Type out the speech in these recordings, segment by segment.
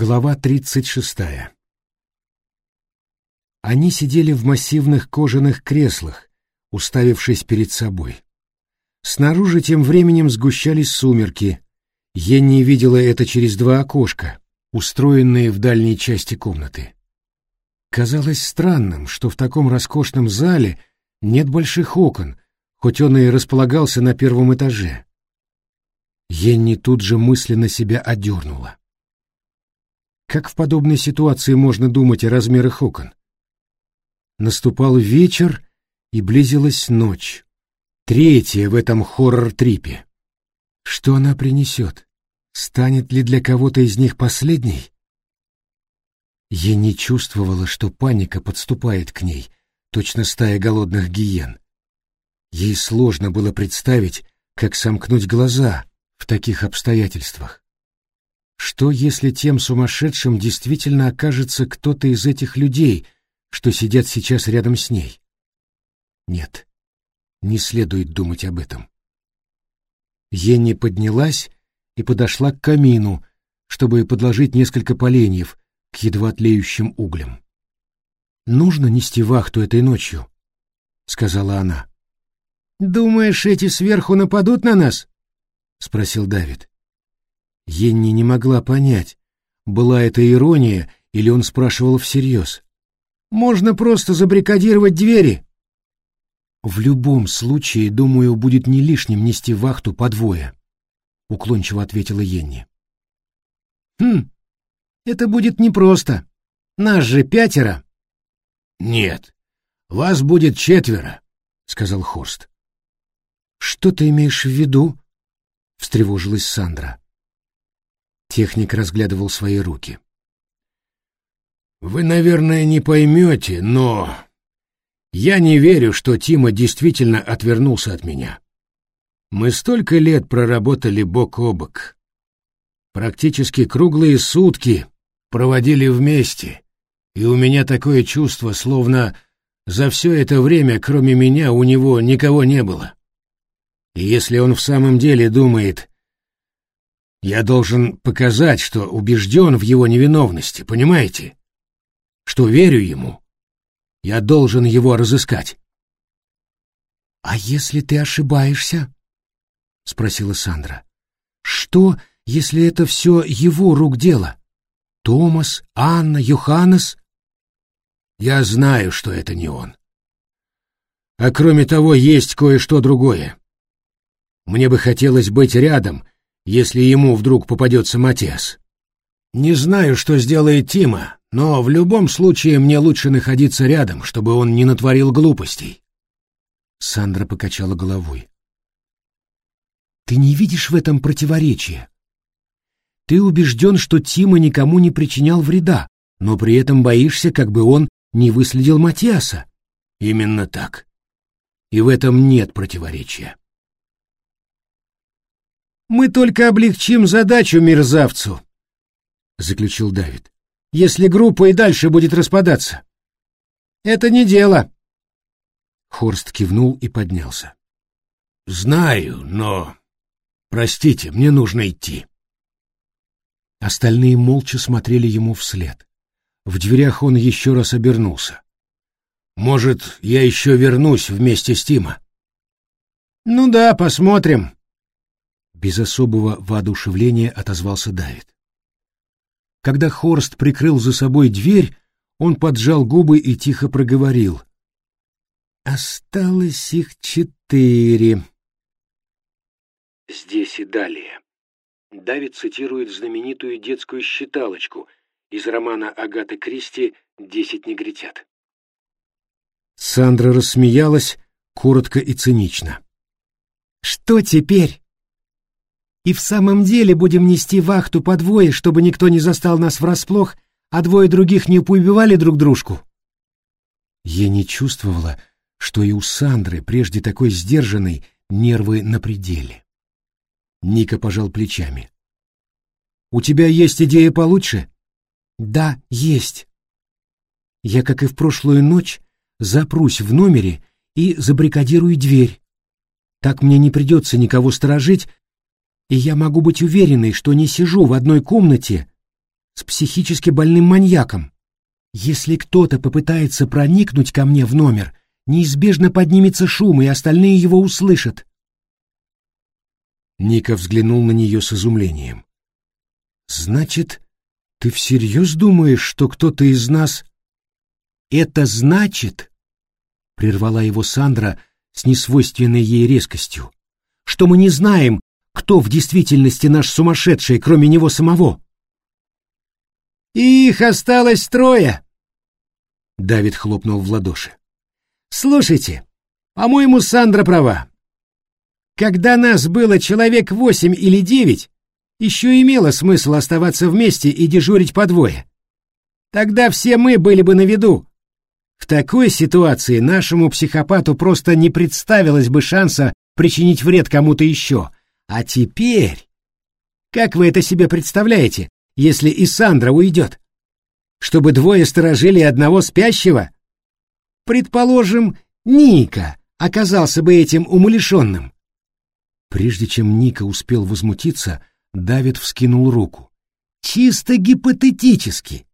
Глава 36. Они сидели в массивных кожаных креслах, уставившись перед собой. Снаружи тем временем сгущались сумерки. Енни видела это через два окошка, устроенные в дальней части комнаты. Казалось странным, что в таком роскошном зале нет больших окон, хоть он и располагался на первом этаже. Енни тут же мысленно себя одернула. Как в подобной ситуации можно думать о размерах окон? Наступал вечер, и близилась ночь. Третья в этом хоррор-трипе. Что она принесет? Станет ли для кого-то из них последней? Я не чувствовала, что паника подступает к ней, точно стая голодных гиен. Ей сложно было представить, как сомкнуть глаза в таких обстоятельствах. Что, если тем сумасшедшим действительно окажется кто-то из этих людей, что сидят сейчас рядом с ней? Нет, не следует думать об этом. Енни поднялась и подошла к камину, чтобы подложить несколько поленьев к едва тлеющим углям. «Нужно нести вахту этой ночью», — сказала она. «Думаешь, эти сверху нападут на нас?» — спросил Давид. Енни не могла понять, была это ирония или он спрашивал всерьез. «Можно просто забрикадировать двери». «В любом случае, думаю, будет не лишним нести вахту по двое», — уклончиво ответила Енни. «Хм, это будет непросто. Нас же пятеро». «Нет, вас будет четверо», — сказал Хорст. «Что ты имеешь в виду?» — встревожилась Сандра. Техник разглядывал свои руки. «Вы, наверное, не поймете, но я не верю, что Тима действительно отвернулся от меня. Мы столько лет проработали бок о бок. Практически круглые сутки проводили вместе, и у меня такое чувство, словно за все это время, кроме меня, у него никого не было. И если он в самом деле думает, я должен показать, что убежден в его невиновности, понимаете? Что верю ему. Я должен его разыскать. — А если ты ошибаешься? — спросила Сандра. — Что, если это все его рук дело? Томас, Анна, Йоханнес? — Я знаю, что это не он. А кроме того, есть кое-что другое. Мне бы хотелось быть рядом — если ему вдруг попадется Матиас. Не знаю, что сделает Тима, но в любом случае мне лучше находиться рядом, чтобы он не натворил глупостей. Сандра покачала головой. Ты не видишь в этом противоречия? Ты убежден, что Тима никому не причинял вреда, но при этом боишься, как бы он не выследил Матиаса. Именно так. И в этом нет противоречия. Мы только облегчим задачу мерзавцу, заключил Давид. Если группа и дальше будет распадаться. Это не дело. Хорст кивнул и поднялся. Знаю, но простите, мне нужно идти. Остальные молча смотрели ему вслед. В дверях он еще раз обернулся. Может, я еще вернусь вместе с Тима? Ну да, посмотрим, без особого воодушевления отозвался Давид. Когда Хорст прикрыл за собой дверь, он поджал губы и тихо проговорил. «Осталось их четыре». Здесь и далее. Давид цитирует знаменитую детскую считалочку из романа Агаты Кристи «Десять негритят». Сандра рассмеялась коротко и цинично. «Что теперь?» И в самом деле будем нести вахту по двое, чтобы никто не застал нас врасплох, а двое других не поубивали друг дружку. Я не чувствовала, что и у Сандры, прежде такой сдержанной, нервы на пределе. Ника пожал плечами. «У тебя есть идея получше?» «Да, есть. Я, как и в прошлую ночь, запрусь в номере и забрикадирую дверь. Так мне не придется никого сторожить, и я могу быть уверенной, что не сижу в одной комнате с психически больным маньяком. Если кто-то попытается проникнуть ко мне в номер, неизбежно поднимется шум, и остальные его услышат. Ника взглянул на нее с изумлением. «Значит, ты всерьез думаешь, что кто-то из нас...» «Это значит...» — прервала его Сандра с несвойственной ей резкостью, «что мы не знаем, кто в действительности наш сумасшедший, кроме него самого». «Их осталось трое!» Давид хлопнул в ладоши. «Слушайте, по-моему, Сандра права. Когда нас было человек восемь или девять, еще имело смысл оставаться вместе и дежурить по двое. Тогда все мы были бы на виду. В такой ситуации нашему психопату просто не представилось бы шанса причинить вред кому-то еще. А теперь... Как вы это себе представляете, если и Сандра уйдет? Чтобы двое сторожили одного спящего? Предположим, Ника оказался бы этим умалишенным. Прежде чем Ника успел возмутиться, Давид вскинул руку. «Чисто гипотетически.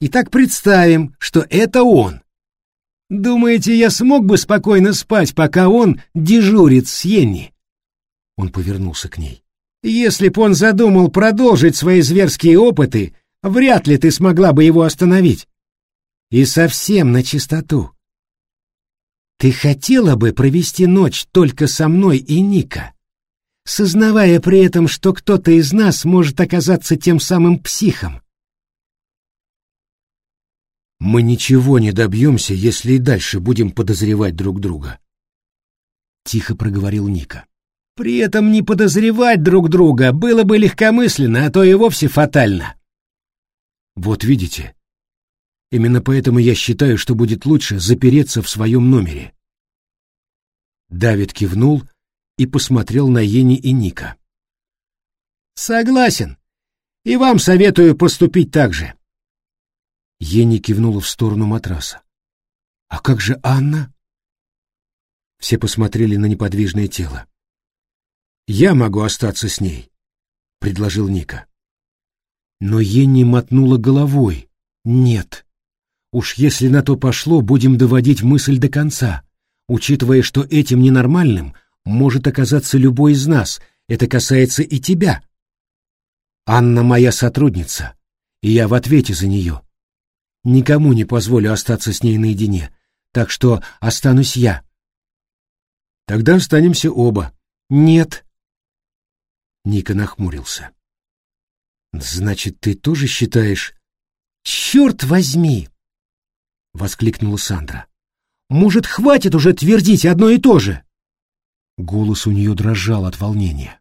Итак, представим, что это он. Думаете, я смог бы спокойно спать, пока он дежурит с Йенни?» Он повернулся к ней. «Если б он задумал продолжить свои зверские опыты, вряд ли ты смогла бы его остановить. И совсем на чистоту. Ты хотела бы провести ночь только со мной и Ника?» сознавая при этом, что кто-то из нас может оказаться тем самым психом. Мы ничего не добьемся, если и дальше будем подозревать друг друга. Тихо проговорил Ника. При этом не подозревать друг друга было бы легкомысленно, а то и вовсе фатально. Вот видите, именно поэтому я считаю, что будет лучше запереться в своем номере. Давид кивнул и посмотрел на Ени и Ника. «Согласен. И вам советую поступить так же». Ени кивнула в сторону матраса. «А как же Анна?» Все посмотрели на неподвижное тело. «Я могу остаться с ней», — предложил Ника. Но Енни мотнула головой. «Нет. Уж если на то пошло, будем доводить мысль до конца, учитывая, что этим ненормальным может оказаться любой из нас, это касается и тебя. Анна моя сотрудница, и я в ответе за нее. Никому не позволю остаться с ней наедине, так что останусь я. Тогда останемся оба. Нет. Ника нахмурился. Значит, ты тоже считаешь... Черт возьми! Воскликнула Сандра. Может, хватит уже твердить одно и то же? Голос у нее дрожал от волнения.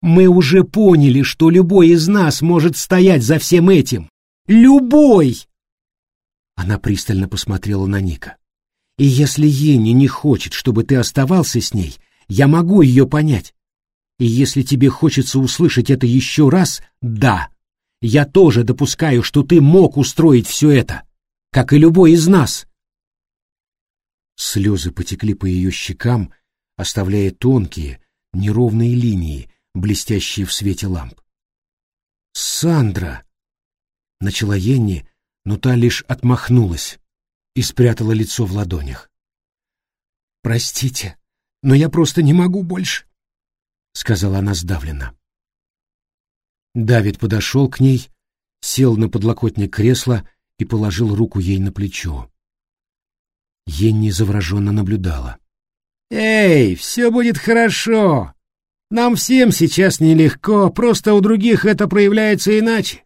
«Мы уже поняли, что любой из нас может стоять за всем этим. Любой!» Она пристально посмотрела на Ника. «И если Ени не хочет, чтобы ты оставался с ней, я могу ее понять. И если тебе хочется услышать это еще раз, да, я тоже допускаю, что ты мог устроить все это, как и любой из нас». Слезы потекли по ее щекам, оставляя тонкие, неровные линии, блестящие в свете ламп. «Сандра!» — начала Енни, но та лишь отмахнулась и спрятала лицо в ладонях. «Простите, но я просто не могу больше», — сказала она сдавленно. Давид подошел к ней, сел на подлокотник кресла и положил руку ей на плечо. Енни завороженно наблюдала. «Эй, все будет хорошо. Нам всем сейчас нелегко, просто у других это проявляется иначе.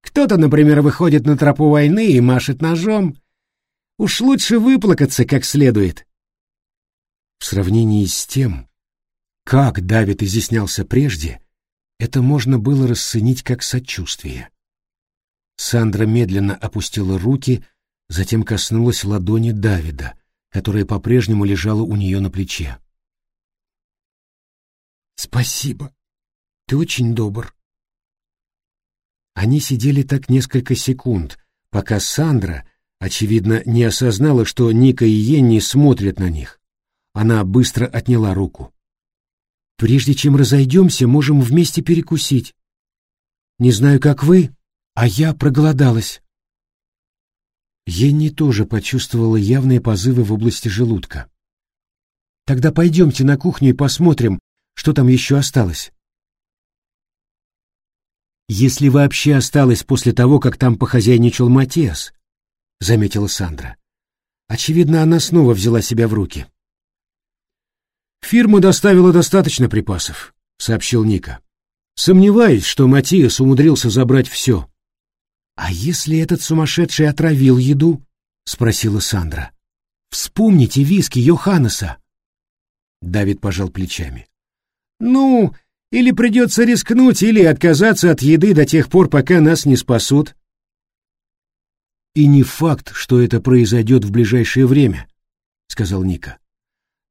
Кто-то, например, выходит на тропу войны и машет ножом. Уж лучше выплакаться как следует». В сравнении с тем, как Давид изъяснялся прежде, это можно было расценить как сочувствие. Сандра медленно опустила руки, затем коснулась ладони Давида — которая по-прежнему лежала у нее на плече. «Спасибо. Ты очень добр». Они сидели так несколько секунд, пока Сандра, очевидно, не осознала, что Ника и Йенни смотрят на них. Она быстро отняла руку. «Прежде чем разойдемся, можем вместе перекусить. Не знаю, как вы, а я проголодалась. Енни тоже почувствовала явные позывы в области желудка. Тогда пойдемте на кухню и посмотрим, что там еще осталось. Если вообще осталось после того, как там похозяйничал Матиас, заметила Сандра. Очевидно, она снова взяла себя в руки. Фирма доставила достаточно припасов, сообщил Ника. Сомневаюсь, что Матиас умудрился забрать все. А если этот сумасшедший отравил еду? спросила Сандра. Вспомните виски Йоханнеса. Давид пожал плечами. Ну, или придется рискнуть, или отказаться от еды до тех пор, пока нас не спасут. И не факт, что это произойдет в ближайшее время, сказал Ника.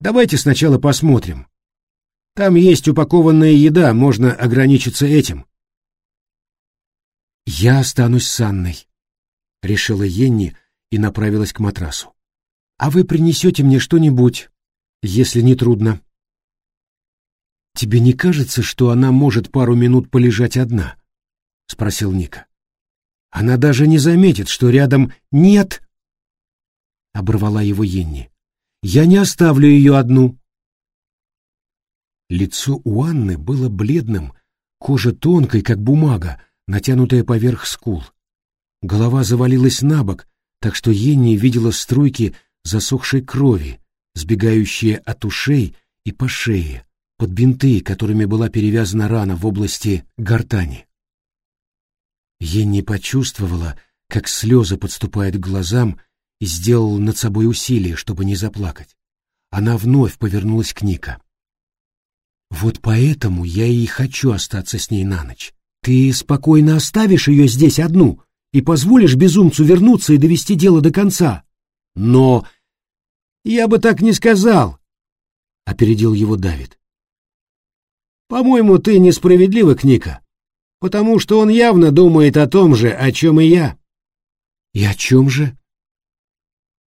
Давайте сначала посмотрим. Там есть упакованная еда, можно ограничиться этим. Я останусь с Анной, решила Енни и направилась к матрасу. А вы принесете мне что-нибудь, если не трудно. Тебе не кажется, что она может пару минут полежать одна? спросил Ника. Она даже не заметит, что рядом нет, оборвала его Енни. Я не оставлю ее одну. Лицо у Анны было бледным, кожа тонкой, как бумага, натянутая поверх скул. Голова завалилась на бок, так что Енни видела струйки засохшей крови, сбегающие от ушей и по шее, под бинты, которыми была перевязана рана в области гортани. Енни почувствовала, как слезы подступают к глазам, и сделала над собой усилие, чтобы не заплакать. Она вновь повернулась к Ника. «Вот поэтому я и хочу остаться с ней на ночь. Ты спокойно оставишь ее здесь одну и позволишь безумцу вернуться и довести дело до конца. Но я бы так не сказал, — опередил его Давид. По-моему, ты несправедлива к Ника, потому что он явно думает о том же, о чем и я. И о чем же?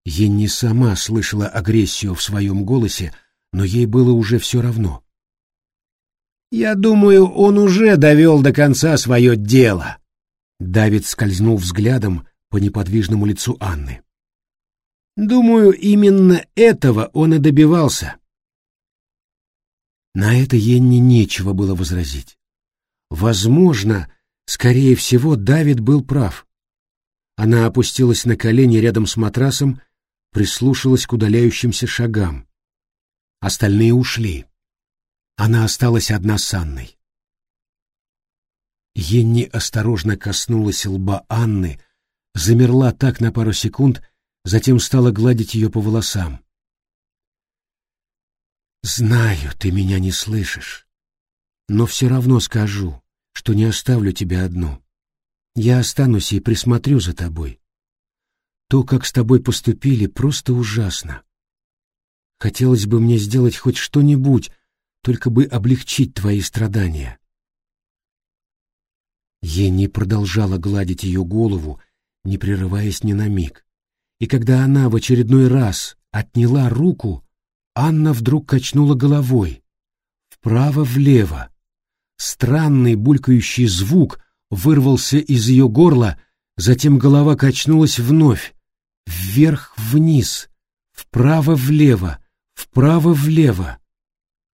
Енни сама слышала агрессию в своем голосе, но ей было уже все равно. Я думаю, он уже довел до конца свое дело. Давид скользнул взглядом по неподвижному лицу Анны. Думаю, именно этого он и добивался. На это Енне нечего было возразить. Возможно, скорее всего, Давид был прав. Она опустилась на колени рядом с матрасом, прислушалась к удаляющимся шагам. Остальные ушли. Она осталась одна с Анной. Енни осторожно коснулась лба Анны, замерла так на пару секунд, затем стала гладить ее по волосам. «Знаю, ты меня не слышишь, но все равно скажу, что не оставлю тебя одну. Я останусь и присмотрю за тобой. То, как с тобой поступили, просто ужасно. Хотелось бы мне сделать хоть что-нибудь, только бы облегчить твои страдания». Ени продолжала гладить ее голову, не прерываясь ни на миг и когда она в очередной раз отняла руку, Анна вдруг качнула головой. Вправо-влево. Странный булькающий звук вырвался из ее горла, затем голова качнулась вновь. Вверх-вниз, вправо-влево, вправо-влево.